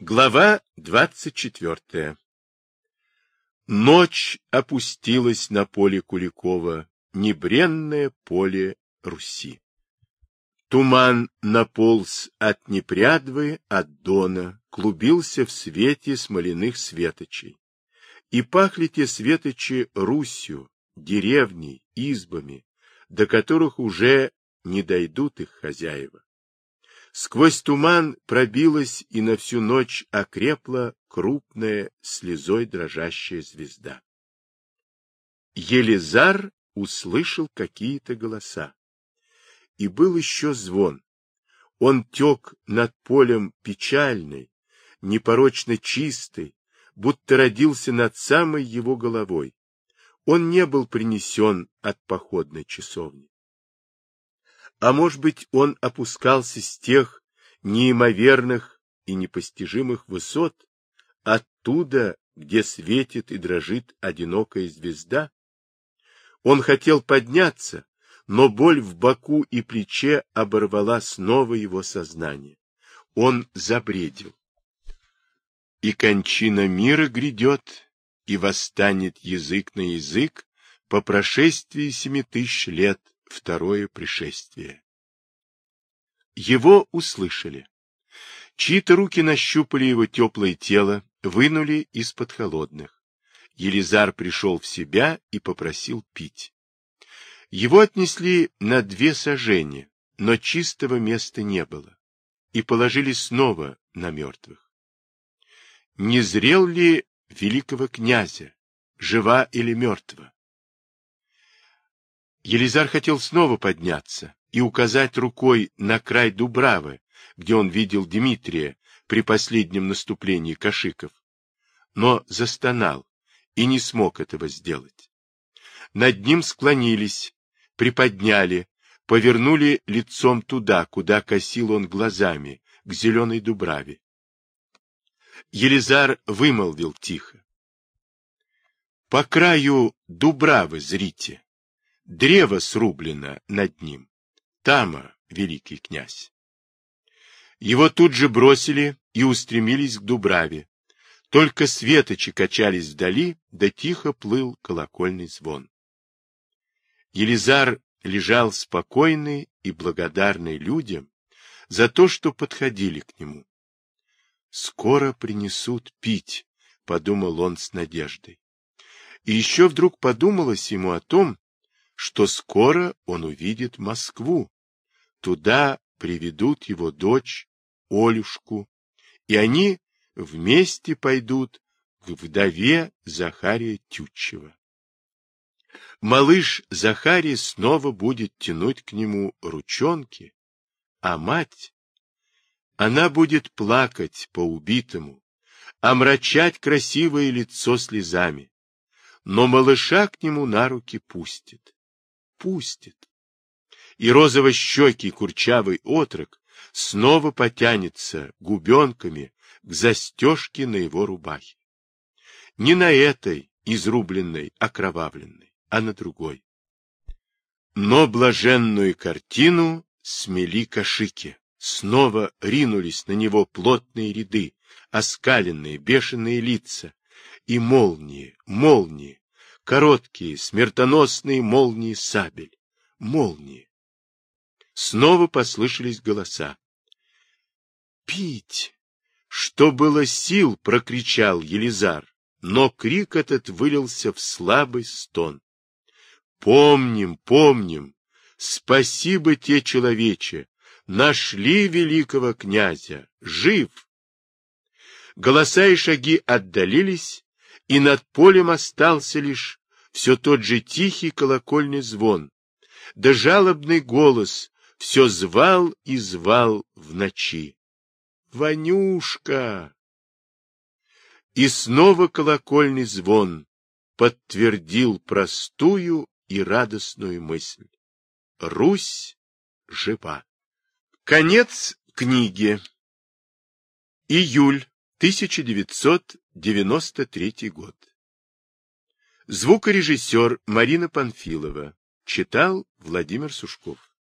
Глава двадцать четвертая Ночь опустилась на поле Куликова, небренное поле Руси. Туман наполз от непрядвы, от дона, клубился в свете смоляных светочей. И пахли те светочи Русью, деревней, избами, до которых уже не дойдут их хозяева. Сквозь туман пробилась и на всю ночь окрепла крупная слезой дрожащая звезда. Елизар услышал какие-то голоса. И был еще звон. Он тек над полем печальный, непорочно чистый, будто родился над самой его головой. Он не был принесен от походной часовни. А может быть, он опускался с тех неимоверных и непостижимых высот, оттуда, где светит и дрожит одинокая звезда? Он хотел подняться, но боль в боку и плече оборвала снова его сознание. Он забредил. И кончина мира грядет, и восстанет язык на язык по прошествии семи тысяч лет второе пришествие. Его услышали. Чьи-то руки нащупали его теплое тело, вынули из-под холодных. Елизар пришел в себя и попросил пить. Его отнесли на две сажения, но чистого места не было, и положили снова на мертвых. Не зрел ли великого князя, жива или мертва? Елизар хотел снова подняться и указать рукой на край Дубравы, где он видел Дмитрия при последнем наступлении кашиков, но застонал и не смог этого сделать. Над ним склонились, приподняли, повернули лицом туда, куда косил он глазами, к зеленой Дубраве. Елизар вымолвил тихо. — По краю Дубравы зрите. Древо срублено над ним. Тама, великий князь. Его тут же бросили и устремились к Дубраве. Только светочи качались вдали, да тихо плыл колокольный звон. Елизар лежал спокойный и благодарный людям за то, что подходили к нему. «Скоро принесут пить», — подумал он с надеждой. И еще вдруг подумалось ему о том, что скоро он увидит Москву. Туда приведут его дочь, Олюшку, и они вместе пойдут к вдове Захария Тютчева. Малыш Захарий снова будет тянуть к нему ручонки, а мать, она будет плакать по убитому, омрачать красивое лицо слезами, но малыша к нему на руки пустит пустит. И розово-щекий курчавый отрок снова потянется губенками к застежке на его рубахе. Не на этой, изрубленной, окровавленной, а на другой. Но блаженную картину смели кашики. Снова ринулись на него плотные ряды, оскаленные, бешеные лица, и молнии, молнии, Короткие, смертоносные молнии сабель. Молнии. Снова послышались голоса. «Пить!» Что было сил, прокричал Елизар, но крик этот вылился в слабый стон. Помним, помним, спасибо те человече, нашли великого князя, жив. Голоса и шаги отдалились, и над полем остался лишь все тот же тихий колокольный звон, да жалобный голос все звал и звал в ночи. «Ванюшка!» И снова колокольный звон подтвердил простую и радостную мысль. Русь жива. Конец книги. Июль 1993 год. Звукорежиссер Марина Панфилова. Читал Владимир Сушков.